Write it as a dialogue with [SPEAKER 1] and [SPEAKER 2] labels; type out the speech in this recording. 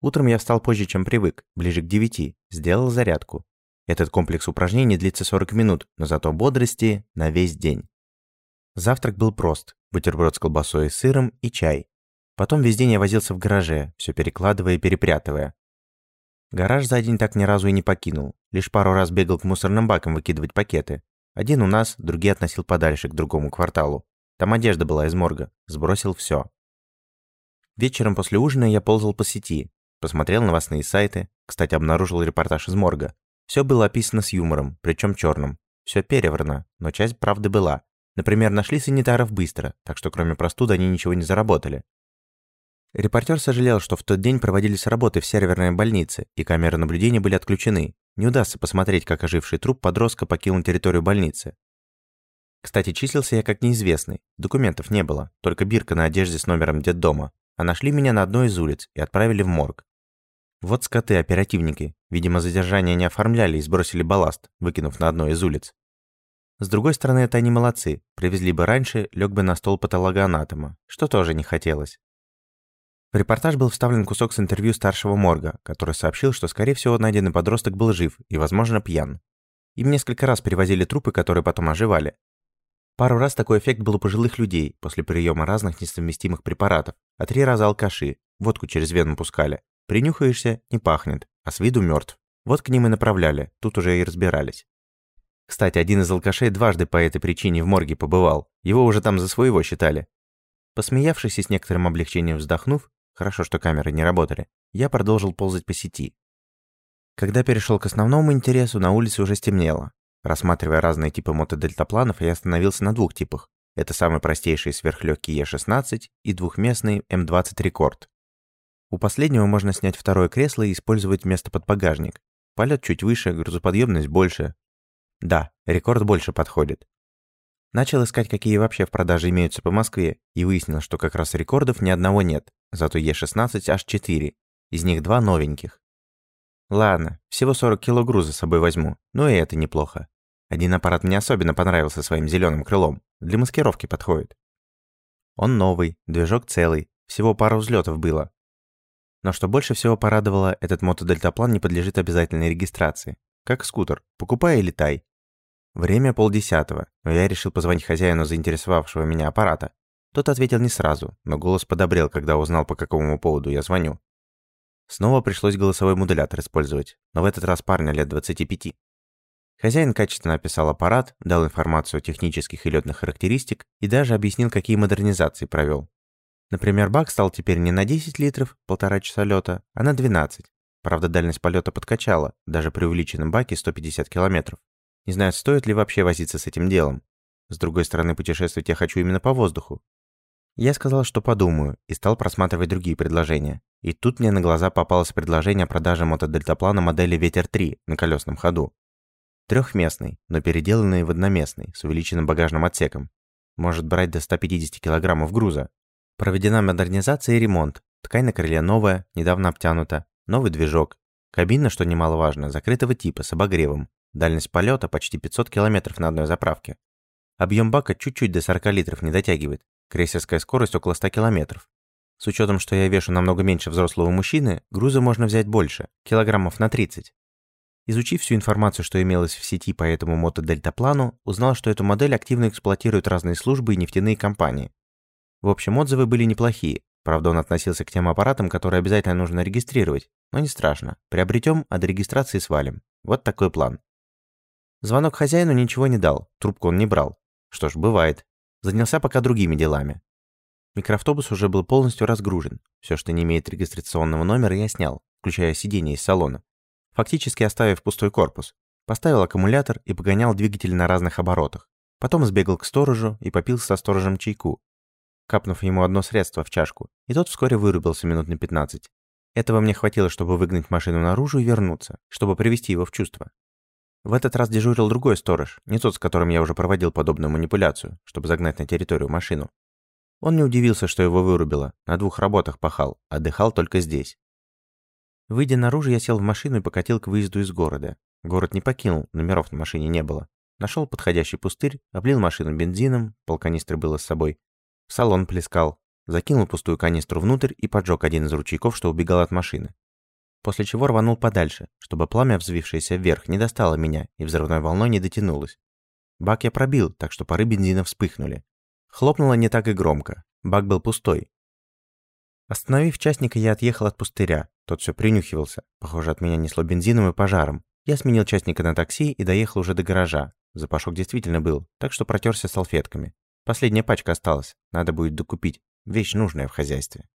[SPEAKER 1] Утром я встал позже, чем привык, ближе к девяти, сделал зарядку. Этот комплекс упражнений длится 40 минут, но зато бодрости на весь день. Завтрак был прост. Бутерброд с колбасой и сыром и чай. Потом весь день я возился в гараже, все перекладывая и перепрятывая. Гараж за день так ни разу и не покинул. Лишь пару раз бегал к мусорным бакам выкидывать пакеты. Один у нас, другие относил подальше, к другому кварталу. Там одежда была из морга. Сбросил все. Вечером после ужина я ползал по сети. Посмотрел новостные сайты. Кстати, обнаружил репортаж из морга. Все было описано с юмором, причем черным. Все переврано, но часть правды была. Например, нашли санитаров быстро, так что кроме простуды они ничего не заработали. Репортер сожалел, что в тот день проводились работы в серверной больнице, и камеры наблюдения были отключены. Не удастся посмотреть, как оживший труп подростка покинул территорию больницы. Кстати, числился я как неизвестный. Документов не было, только бирка на одежде с номером детдома. А нашли меня на одной из улиц и отправили в морг. Вот скоты, оперативники. Видимо, задержание не оформляли и сбросили балласт, выкинув на одной из улиц. С другой стороны, это они молодцы. Привезли бы раньше, лег бы на стол патологоанатома, что тоже не хотелось. В репортаж был вставлен кусок с интервью старшего морга, который сообщил, что, скорее всего, найденный подросток был жив и, возможно, пьян. Им несколько раз перевозили трупы, которые потом оживали. Пару раз такой эффект был у пожилых людей после приема разных несовместимых препаратов, а три раза алкаши, водку через вену пускали. Принюхаешься – не пахнет, а с виду мертв. Вот к ним и направляли, тут уже и разбирались. Кстати, один из алкашей дважды по этой причине в морге побывал, его уже там за своего считали. Посмеявшись и с некоторым облегчением вздохнув, хорошо, что камеры не работали, я продолжил ползать по сети. Когда перешел к основному интересу, на улице уже стемнело. Рассматривая разные типы мотодельтапланов, я остановился на двух типах. Это самый простейший сверхлегкий Е-16 и двухместный М-20 Рекорд. У последнего можно снять второе кресло и использовать вместо подбагажник. Полет чуть выше, грузоподъемность больше. Да, рекорд больше подходит. Начал искать, какие вообще в продаже имеются по Москве, и выяснил, что как раз рекордов ни одного нет, зато Е16 аж 4, из них два новеньких. Ладно, всего 40 кило груза с собой возьму, но и это неплохо. Один аппарат мне особенно понравился своим зеленым крылом, для маскировки подходит. Он новый, движок целый, всего пару взлетов было, но что больше всего порадовало, этот мотодельтаплан не подлежит обязательной регистрации. Как скутер. Покупай и летай. Время полдесятого, но я решил позвонить хозяину заинтересовавшего меня аппарата. Тот ответил не сразу, но голос подобрел, когда узнал, по какому поводу я звоню. Снова пришлось голосовой модулятор использовать, но в этот раз парня лет 25. Хозяин качественно описал аппарат, дал информацию о технических и летных характеристик и даже объяснил, какие модернизации провел. Например, бак стал теперь не на 10 литров, полтора часа лета, а на 12. Правда, дальность полета подкачала, даже при увеличенном баке 150 километров. Не знаю, стоит ли вообще возиться с этим делом. С другой стороны, путешествовать я хочу именно по воздуху. Я сказал, что подумаю, и стал просматривать другие предложения. И тут мне на глаза попалось предложение о продаже мотодельтаплана модели «Ветер-3» на колесном ходу. Трехместный, но переделанный в одноместный, с увеличенным багажным отсеком. Может брать до 150 килограммов груза, Проведена модернизация и ремонт. Ткань на крыле новая, недавно обтянута. Новый движок. Кабина, что немаловажно, закрытого типа, с обогревом. Дальность полета почти 500 км на одной заправке. Объем бака чуть-чуть до 40 литров не дотягивает. Крейсерская скорость около 100 км. С учетом, что я вешу намного меньше взрослого мужчины, груза можно взять больше, килограммов на 30. Изучив всю информацию, что имелось в сети по этому мотодельтаплану, узнал, что эту модель активно эксплуатируют разные службы и нефтяные компании. В общем, отзывы были неплохие. Правда, он относился к тем аппаратам, которые обязательно нужно регистрировать. Но не страшно. Приобретем, а до регистрации свалим. Вот такой план. Звонок хозяину ничего не дал. Трубку он не брал. Что ж, бывает. Занялся пока другими делами. Микроавтобус уже был полностью разгружен. Все, что не имеет регистрационного номера, я снял, включая сиденье из салона. Фактически оставив пустой корпус. Поставил аккумулятор и погонял двигатель на разных оборотах. Потом сбегал к сторожу и попил со сторожем чайку, капнув ему одно средство в чашку, и тот вскоре вырубился минут на 15. Этого мне хватило, чтобы выгнать машину наружу и вернуться, чтобы привести его в чувство. В этот раз дежурил другой сторож, не тот, с которым я уже проводил подобную манипуляцию, чтобы загнать на территорию машину. Он не удивился, что его вырубило, на двух работах пахал, отдыхал только здесь. Выйдя наружу, я сел в машину и покатил к выезду из города. Город не покинул, номеров на машине не было. Нашел подходящий пустырь, облил машину бензином, полканистры было с собой, салон плескал. Закинул пустую канистру внутрь и поджег один из ручейков, что убегал от машины. после чего рванул подальше, чтобы пламя, взвившееся вверх, не достало меня и взрывной волной не дотянулось. Бак я пробил, так что пары бензина вспыхнули. Хлопнуло не так и громко. Бак был пустой. Остановив частника, я отъехал от пустыря. Тот все принюхивался. Похоже, от меня несло бензином и пожаром. Я сменил частника на такси и доехал уже до гаража. Запашок действительно был, так что протерся салфетками. Последняя пачка осталась. Надо будет докупить. Вещь нужная в хозяйстве.